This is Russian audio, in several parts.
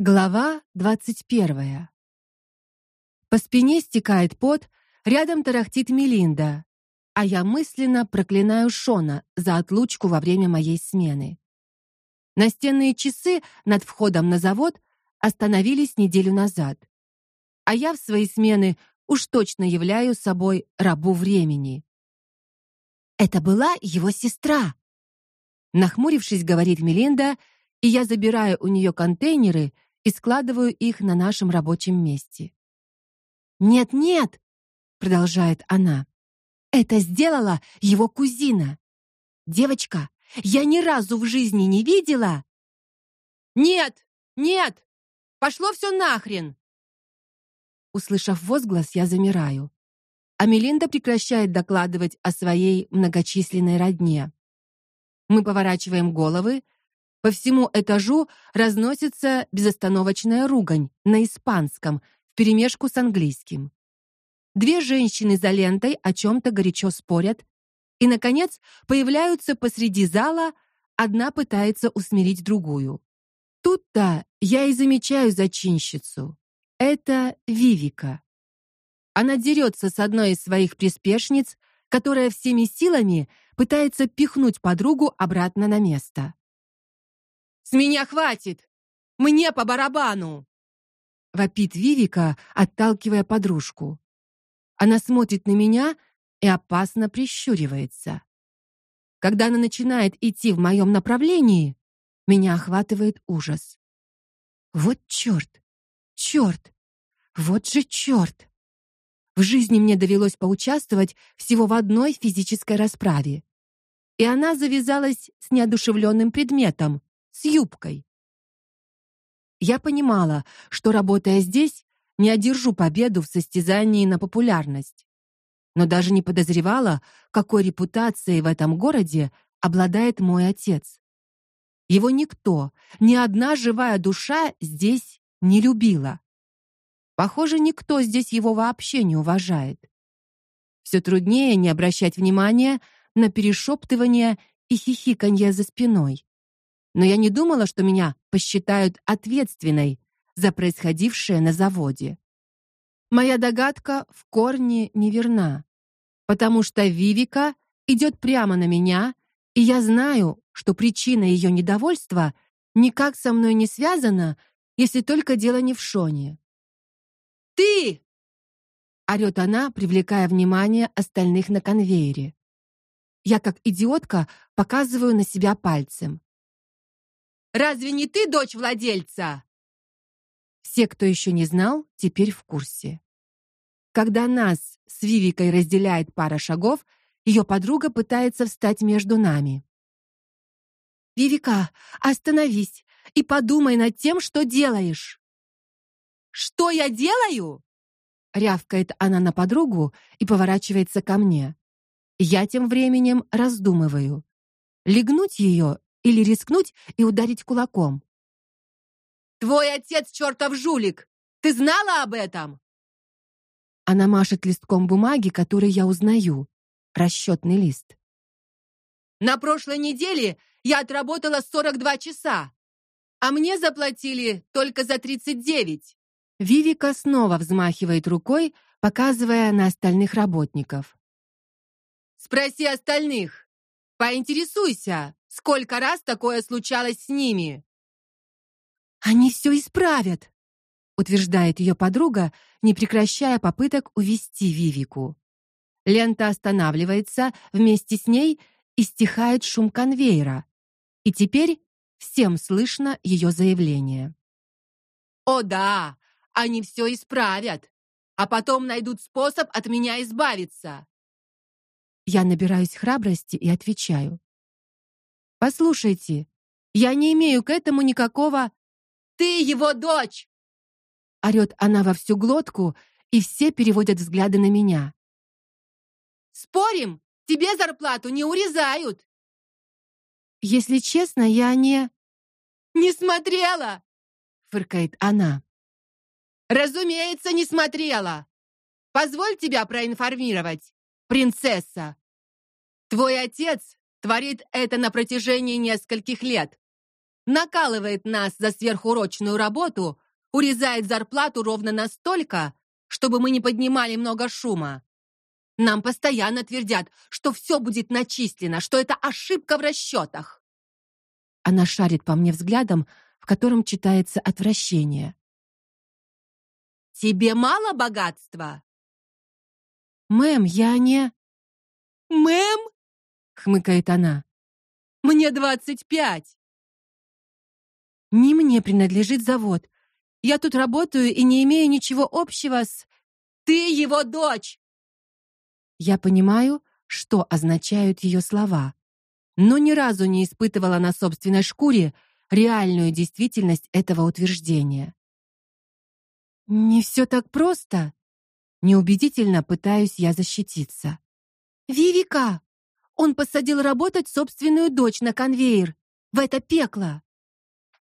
Глава двадцать первая. По спине стекает пот, рядом тарахтит Мелинда, а я мысленно проклинаю Шона за отлучку во время моей смены. Настенные часы над входом на завод остановились неделю назад. А я в свои смены уж точно являю собой рабу времени. Это была его сестра. Нахмурившись, говорит Мелинда, и я забираю у нее контейнеры и складываю их на нашем рабочем месте. Нет, нет, продолжает она. Это сделала его кузина. Девочка, я ни разу в жизни не видела. Нет, нет. Пошло все нахрен. Услышав возглас, я замираю. А Мелинда прекращает докладывать о своей многочисленной родне. Мы поворачиваем головы, по всему этажу разносится безостановочная ругань на испанском вперемешку с английским. Две женщины за лентой о чем то горячо спорят, и наконец появляются посреди зала, одна пытается усмирить другую. Тут-то я и замечаю зачинщицу. Это Вивика. Она дерется с одной из своих приспешниц, которая всеми силами пытается пихнуть подругу обратно на место. С меня хватит. Мне по барабану. Вопит Вивика, отталкивая подружку. Она смотрит на меня и опасно прищуривается. Когда она начинает идти в моем направлении, меня охватывает ужас. Вот черт! Черт! Вот же черт! В жизни мне довелось поучаствовать всего в одной физической расправе. И она завязалась с неодушевленным предметом, с юбкой. Я понимала, что работая здесь, не одержу победу в состязании на популярность. Но даже не подозревала, какой репутацией в этом городе обладает мой отец. Его никто, ни одна живая душа здесь не любила. Похоже, никто здесь его вообще не уважает. Все труднее не обращать внимания на перешептывания и хихиканье за спиной но я не думала, что меня посчитают ответственной за происходившее на заводе. Моя догадка в корне неверна, потому что Вивика идет прямо на меня, и я знаю, что причина ее недовольства никак со мной не связана, если только дело не в Шоне. Ты орёт она, привлекая внимание остальных на конвейере. Я как идиотка показываю на себя пальцем. Разве не ты дочь владельца? Все, кто еще не знал, теперь в курсе. Когда нас с Вивикой разделяет пара шагов, ее подруга пытается встать между нами. Вивика, остановись и подумай над тем, что делаешь. Что я делаю? рявкает она на подругу и поворачивается ко мне. Я тем временем раздумываю: легнуть ее или рискнуть и ударить кулаком. Твой отец чертов жулик. Ты знала об этом? Она машет листком бумаги, который я узнаю. Расчетный лист. На прошлой неделе я отработала 42 часа, а мне заплатили только за 39. Вивика снова взмахивает рукой, показывая на остальных работников. Спроси остальных. Поинтересуйся, Сколько раз такое случалось с ними? Они все исправят, утверждает ее подруга, не прекращая попыток увести Вивику. Лента останавливается, вместе с ней и стихает шум конвейера. И теперь всем слышно ее заявление. О да, они все исправят, а потом найдут способ от меня избавиться. Я набираюсь храбрости и отвечаю: Послушайте, я не имею к этому никакого Ты его дочь. орет она во всю глотку, и все переводят взгляды на меня. Спорим, тебе зарплату не урезают. Если честно, я не не смотрела, фыркает она. Разумеется, не смотрела. Позволь тебя проинформировать, принцесса. Твой отец творит это на протяжении нескольких лет. накалывает нас за сверхурочную работу, урезает зарплату ровно настолько, чтобы мы не поднимали много шума. Нам постоянно твердят, что все будет начислено, что это ошибка в расчетах. Она шарит по мне взглядом, в котором читается отвращение. Тебе мало богатства? Мэм, я не Мэм? Хмыкает она. Мне двадцать пять. Не мне принадлежит завод. Я тут работаю и не имею ничего общего с Ты его дочь. Я понимаю, что означают ее слова, но ни разу не испытывала на собственной шкуре реальную действительность этого утверждения. Не все так просто. Неубедительно пытаюсь я защититься. Вивика, он посадил работать собственную дочь на конвейер. В это пекло.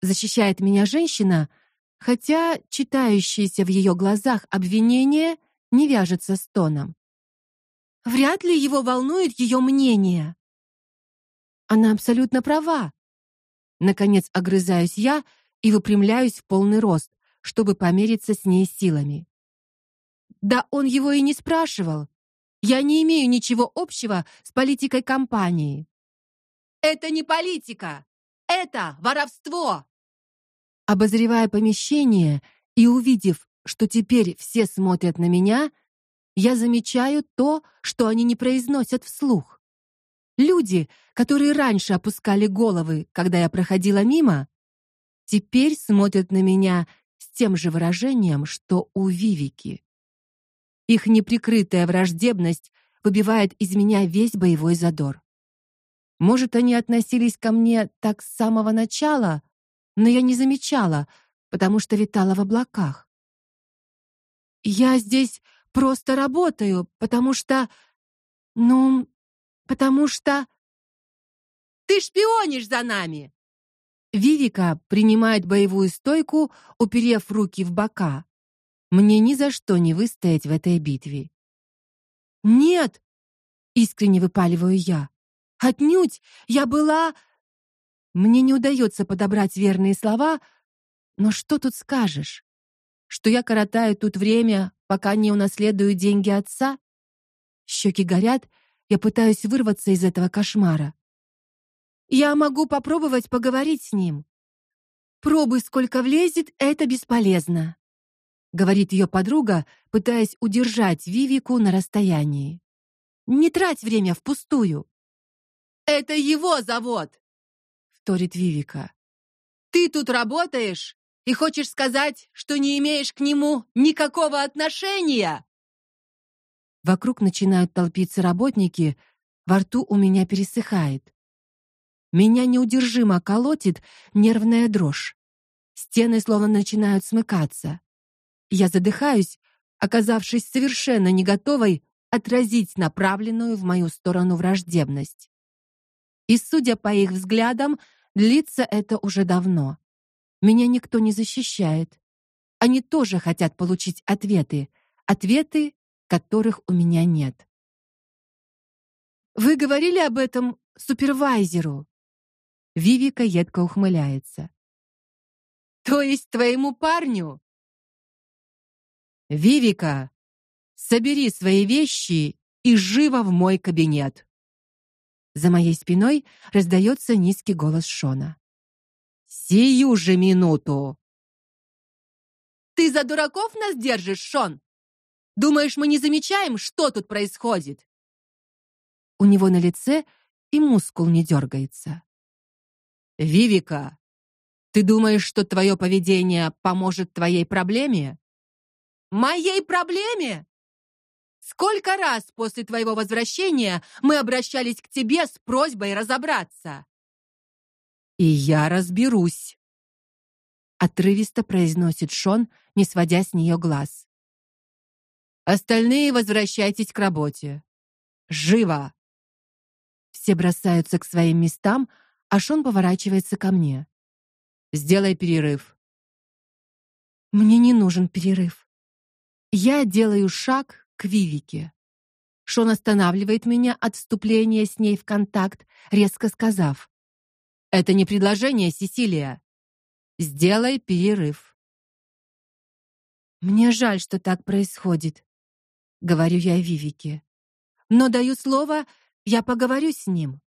Защищает меня женщина, хотя читающееся в ее глазах обвинение не вяжется с тоном. Вряд ли его волнует ее мнение. Она абсолютно права. Наконец огрызаюсь я и выпрямляюсь в полный рост, чтобы помериться с ней силами. Да он его и не спрашивал. Я не имею ничего общего с политикой компании. Это не политика. Это воровство. Обозревая помещение и увидев, что теперь все смотрят на меня, я замечаю то, что они не произносят вслух. Люди, которые раньше опускали головы, когда я проходила мимо, теперь смотрят на меня с тем же выражением, что у Вивики. Их неприкрытая враждебность выбивает из меня весь боевой задор. Может, они относились ко мне так с самого начала, но я не замечала, потому что витала в облаках. Я здесь просто работаю, потому что ну, потому что ты шпионишь за нами. Вивика принимает боевую стойку, уперев руки в бока. Мне ни за что не выстоять в этой битве. Нет, искренне выпаливаю я. Отнюдь, я была Мне не удается подобрать верные слова, но что тут скажешь? Что я коротаю тут время, пока не унаследую деньги отца? Щеки горят, я пытаюсь вырваться из этого кошмара. Я могу попробовать поговорить с ним. Пробуй сколько влезет, это бесполезно говорит ее подруга, пытаясь удержать Вивику на расстоянии. Не трать время впустую. Это его завод, вторит Вивика. Ты тут работаешь и хочешь сказать, что не имеешь к нему никакого отношения? Вокруг начинают толпиться работники, во рту у меня пересыхает. Меня неудержимо колотит нервная дрожь. Стены словно начинают смыкаться. Я задыхаюсь, оказавшись совершенно не готовой отразить направленную в мою сторону враждебность. И судя по их взглядам, длится это уже давно. Меня никто не защищает. Они тоже хотят получить ответы, ответы, которых у меня нет. Вы говорили об этом супервайзеру. Вивика едко ухмыляется. То есть твоему парню? Вивика, собери свои вещи и живо в мой кабинет. За моей спиной раздается низкий голос Шона. Сию же минуту. Ты за дураков нас держишь, Шон? Думаешь, мы не замечаем, что тут происходит? У него на лице и мускул не дергается. Вивика, ты думаешь, что твое поведение поможет твоей проблеме? Моей проблеме? Сколько раз после твоего возвращения мы обращались к тебе с просьбой разобраться? И я разберусь, отрывисто произносит Шон, не сводя с нее глаз. Остальные возвращайтесь к работе. Живо. Все бросаются к своим местам, а Шон поворачивается ко мне. Сделай перерыв. Мне не нужен перерыв. Я делаю шаг к Вивике. Шон останавливает меня от вступления с ней в контакт, резко сказав: Это не предложение, Сесилия. Сделай перерыв. Мне жаль, что так происходит, говорю я Вивике. Но даю слово, я поговорю с ним.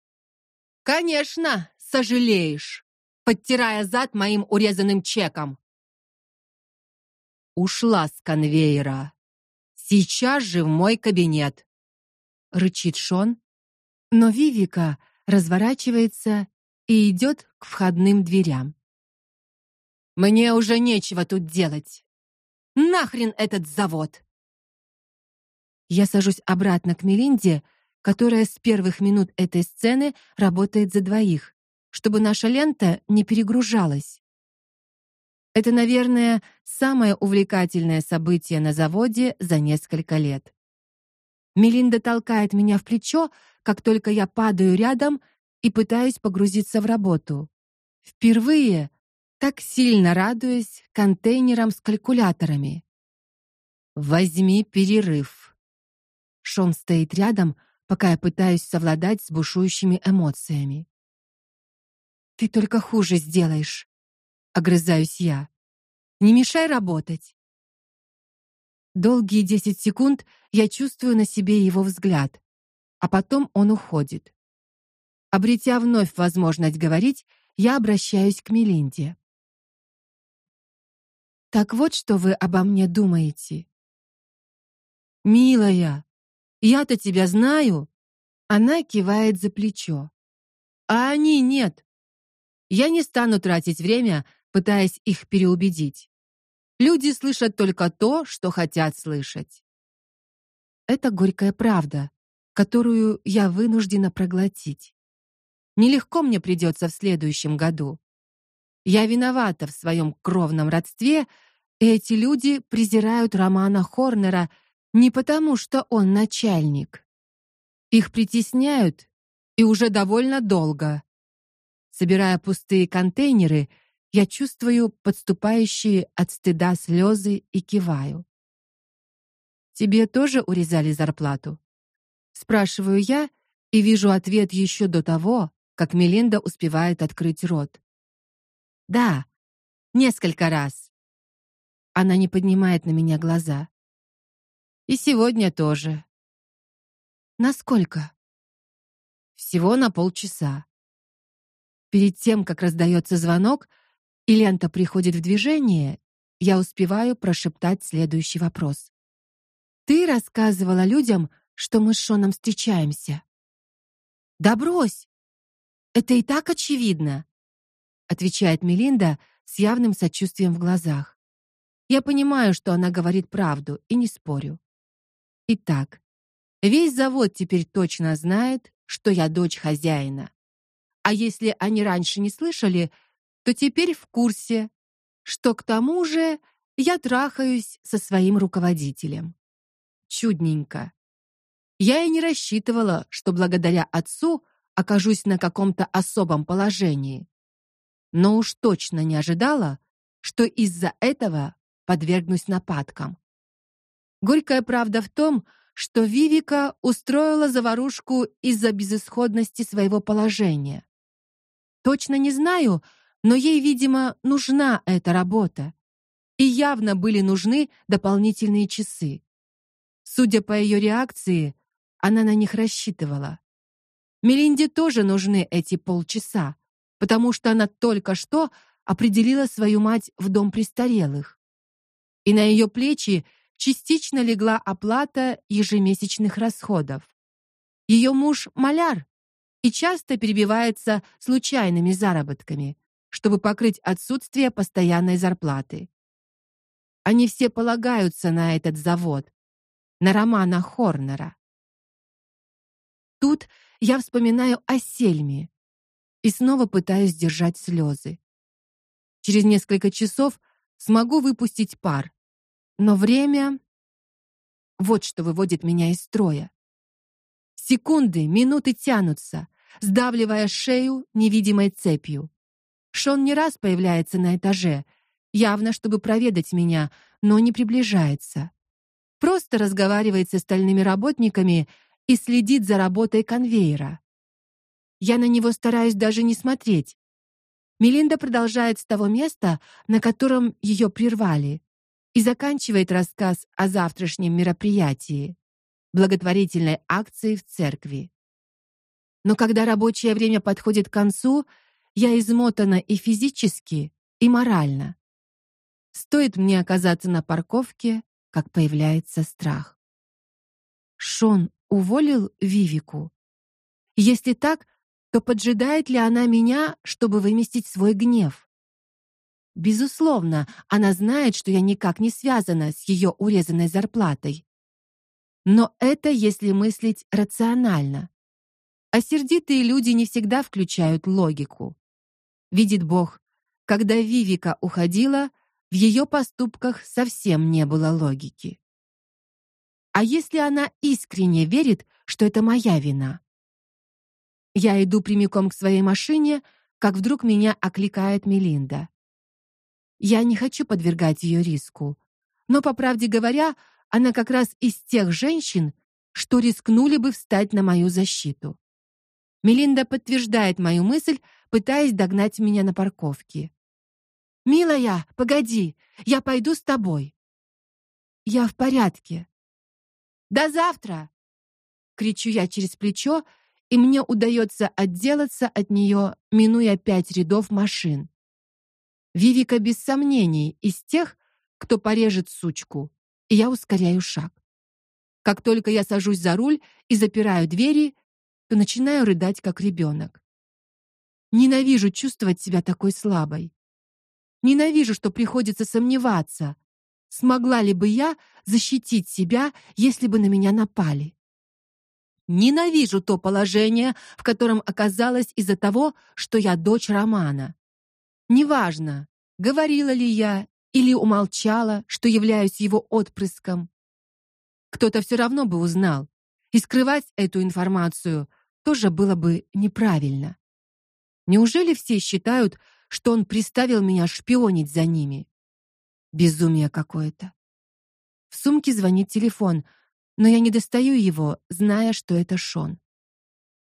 Конечно, сожалеешь, подтирая зад моим урезанным чеком. Ушла с конвейера. Сейчас же в мой кабинет, рычит Шон, но Вивика разворачивается и идет к входным дверям. Мне уже нечего тут делать. Нахрен этот завод. Я сажусь обратно к Мелинде, которая с первых минут этой сцены работает за двоих, чтобы наша лента не перегружалась. Это, наверное, самое увлекательное событие на заводе за несколько лет. Мелинда толкает меня в плечо, как только я падаю рядом и пытаюсь погрузиться в работу. Впервые так сильно радуюсь контейнерам с калькуляторами. Возьми перерыв. Шон стоит рядом, пока я пытаюсь совладать с бушующими эмоциями. Ты только хуже сделаешь, огрызаюсь я. Не мешай работать. Долгие десять секунд я чувствую на себе его взгляд, а потом он уходит. Обретя вновь возможность говорить, я обращаюсь к Мелинде. Так вот, что вы обо мне думаете. Милая, я-то тебя знаю. Она кивает за плечо. А они нет. Я не стану тратить время, пытаясь их переубедить. Люди слышат только то, что хотят слышать. Это горькая правда, которую я вынуждена проглотить. Нелегко мне придется в следующем году. Я виновата в своем кровном родстве, и эти люди презирают Романа Хорнера не потому, что он начальник. Их притесняют и уже довольно долго. Собирая пустые контейнеры, я чувствую подступающие от стыда слезы и киваю. Тебе тоже урезали зарплату? спрашиваю я и вижу ответ еще до того, как Мелинда успевает открыть рот. Да, несколько раз. Она не поднимает на меня глаза. И сегодня тоже. Насколько? Всего на полчаса. Перед тем, как раздается звонок и лента приходит в движение, я успеваю прошептать следующий вопрос. Ты рассказывала людям, что мы с Шоном встречаемся. Да брось. Это и так очевидно отвечает Мелинда с явным сочувствием в глазах. Я понимаю, что она говорит правду, и не спорю. Итак, весь завод теперь точно знает, что я дочь хозяина. А если они раньше не слышали, то теперь в курсе, что к тому же я трахаюсь со своим руководителем. Чудненько. Я и не рассчитывала, что благодаря отцу окажусь на каком-то особом положении но уж точно не ожидала, что из-за этого подвергнусь нападкам. Горькая правда в том, что Вивика устроила заварушку из-за безысходности своего положения. Точно не знаю, но ей, видимо, нужна эта работа. И явно были нужны дополнительные часы. Судя по ее реакции, она на них рассчитывала. Мелинде тоже нужны эти полчаса потому что она только что определила свою мать в дом престарелых. И на ее плечи частично легла оплата ежемесячных расходов. Ее муж маляр и часто перебивается случайными заработками, чтобы покрыть отсутствие постоянной зарплаты. Они все полагаются на этот завод, на Романа Хорнера. Тут я вспоминаю о Сельме, и снова пытаюсь держать слезы. Через несколько часов смогу выпустить пар, но время вот что выводит меня из строя. Секунды, минуты тянутся, сдавливая шею невидимой цепью. Шон не раз появляется на этаже, явно чтобы проведать меня, но не приближается. Просто разговаривает с остальными работниками и следит за работой конвейера. Я на него стараюсь даже не смотреть, Мелинда продолжает с того места, на котором ее прервали, и заканчивает рассказ о завтрашнем мероприятии благотворительной акции в церкви. Но когда рабочее время подходит к концу, я измотана и физически, и морально. Стоит мне оказаться на парковке, как появляется страх. Шон уволил Вивику. Если так, то поджидает ли она меня, чтобы выместить свой гнев? Безусловно, она знает, что я никак не связана с ее урезанной зарплатой. Но это если мыслить рационально. А сердитые люди не всегда включают логику. Видит Бог, когда Вивика уходила, в ее поступках совсем не было логики. А если она искренне верит, что это моя вина? Я иду прямиком к своей машине, как вдруг меня окликает Мелинда. Я не хочу подвергать ее риску, но по правде говоря, она как раз из тех женщин, что рискнули бы встать на мою защиту. Мелинда подтверждает мою мысль, пытаясь догнать меня на парковке. Милая, погоди, я пойду с тобой. Я в порядке. До завтра, кричу я через плечо, и мне удается отделаться от нее, минуя пять рядов машин. Вивика без сомнений из тех, кто порежет сучку, и я ускоряю шаг. Как только я сажусь за руль и запираю двери, то начинаю рыдать как ребенок. Ненавижу чувствовать себя такой слабой. Ненавижу, что приходится сомневаться, смогла ли бы я защитить себя, если бы на меня напали. Ненавижу то положение, в котором оказалась из-за того, что я дочь Романа. Неважно, говорила ли я или умолчала, что являюсь его отпрыском. Кто-то все равно бы узнал, и скрывать эту информацию тоже было бы неправильно. Неужели все считают, что он приставил меня шпионить за ними? Безумие какое-то. В сумке звонит телефон, но я не достаю его, зная, что это Шон.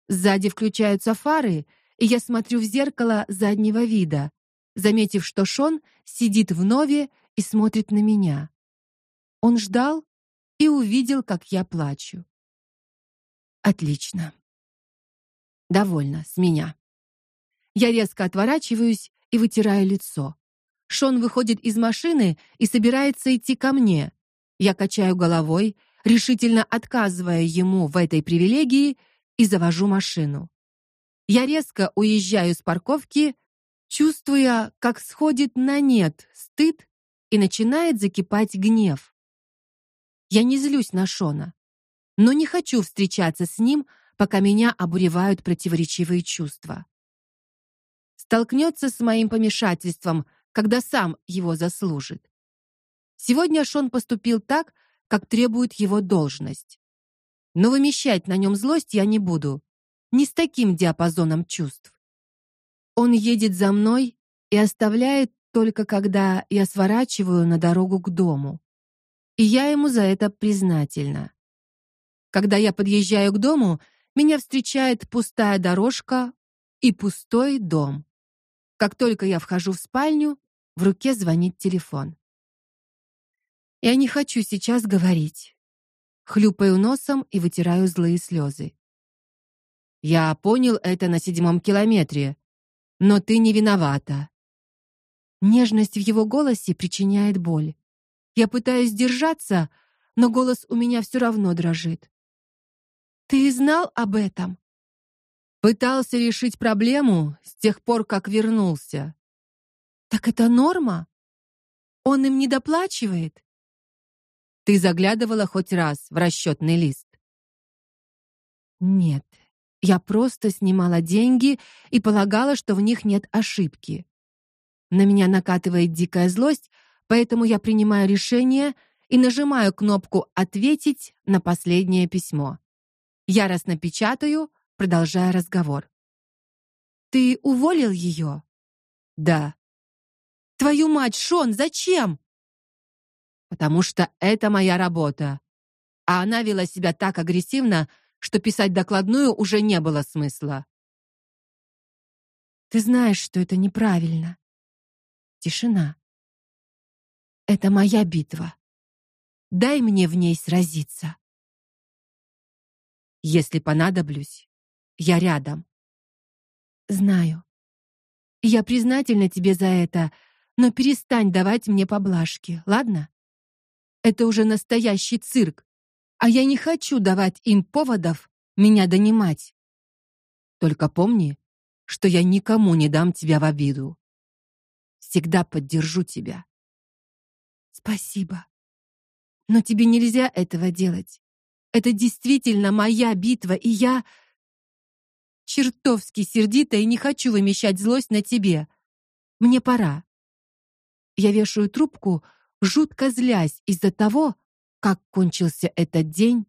Сзади включаются фары, и я смотрю в зеркало заднего вида, заметив, что Шон сидит в нове и смотрит на меня. Он ждал и увидел, как я плачу. Отлично. Довольно с меня. Я резко отворачиваюсь и вытираю лицо. Шон выходит из машины и собирается идти ко мне. Я качаю головой, решительно отказывая ему в этой привилегии и завожу машину. Я резко уезжаю с парковки, чувствуя, как сходит на нет стыд и начинает закипать гнев. Я не злюсь на Шона, но не хочу встречаться с ним, пока меня обуревают противоречивые чувства. Столкнется с моим помешательством, когда сам его заслужит. Сегодня Шон поступил так, как требует его должность. Но вымещать на нем злость я не буду, не с таким диапазоном чувств. Он едет за мной и оставляет только когда я сворачиваю на дорогу к дому. И я ему за это признательна. Когда я подъезжаю к дому, меня встречает пустая дорожка и пустой дом. Как только я вхожу в спальню, в руке звонит телефон. Я не хочу сейчас говорить. Хлюпаю носом и вытираю злые слезы. Я понял это на седьмом километре, но ты не виновата. Нежность в его голосе причиняет боль. Я пытаюсь держаться, но голос у меня все равно дрожит. Ты знал об этом? Пытался решить проблему с тех пор, как вернулся. Так это норма? Он им не доплачивает? Ты заглядывала хоть раз в расчетный лист? Нет. Я просто снимала деньги и полагала, что в них нет ошибки. На меня накатывает дикая злость, поэтому я принимаю решение и нажимаю кнопку ответить на последнее письмо. Яростно печатаю, продолжая разговор. Ты уволил ее?» Да. Твою мать, Шон, зачем? Потому что это моя работа. А она вела себя так агрессивно, что писать докладную уже не было смысла. Ты знаешь, что это неправильно. Тишина. Это моя битва. Дай мне в ней сразиться. Если понадоблюсь, я рядом. Знаю. Я признательна тебе за это, но перестань давать мне поблажки, ладно? Это уже настоящий цирк, а я не хочу давать им поводов меня донимать. Только помни, что я никому не дам тебя в обиду. Всегда поддержу тебя. Спасибо. Но тебе нельзя этого делать. Это действительно моя битва, и я чертовски сердита и не хочу вымещать злость на тебе. Мне пора. Я вешаю трубку, жутко злясь из-за того, как кончился этот день,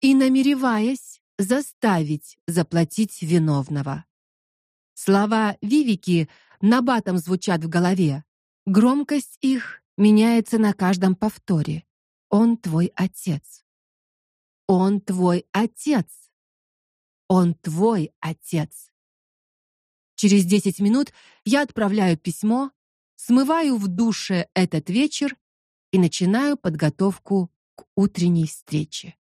и намереваясь заставить заплатить виновного. Слова Вивики набатом звучат в голове. Громкость их меняется на каждом повторе. Он твой отец. Он твой отец. Он твой отец. Через десять минут я отправляю письмо, смываю в душе этот вечер и начинаю подготовку к утренней встрече.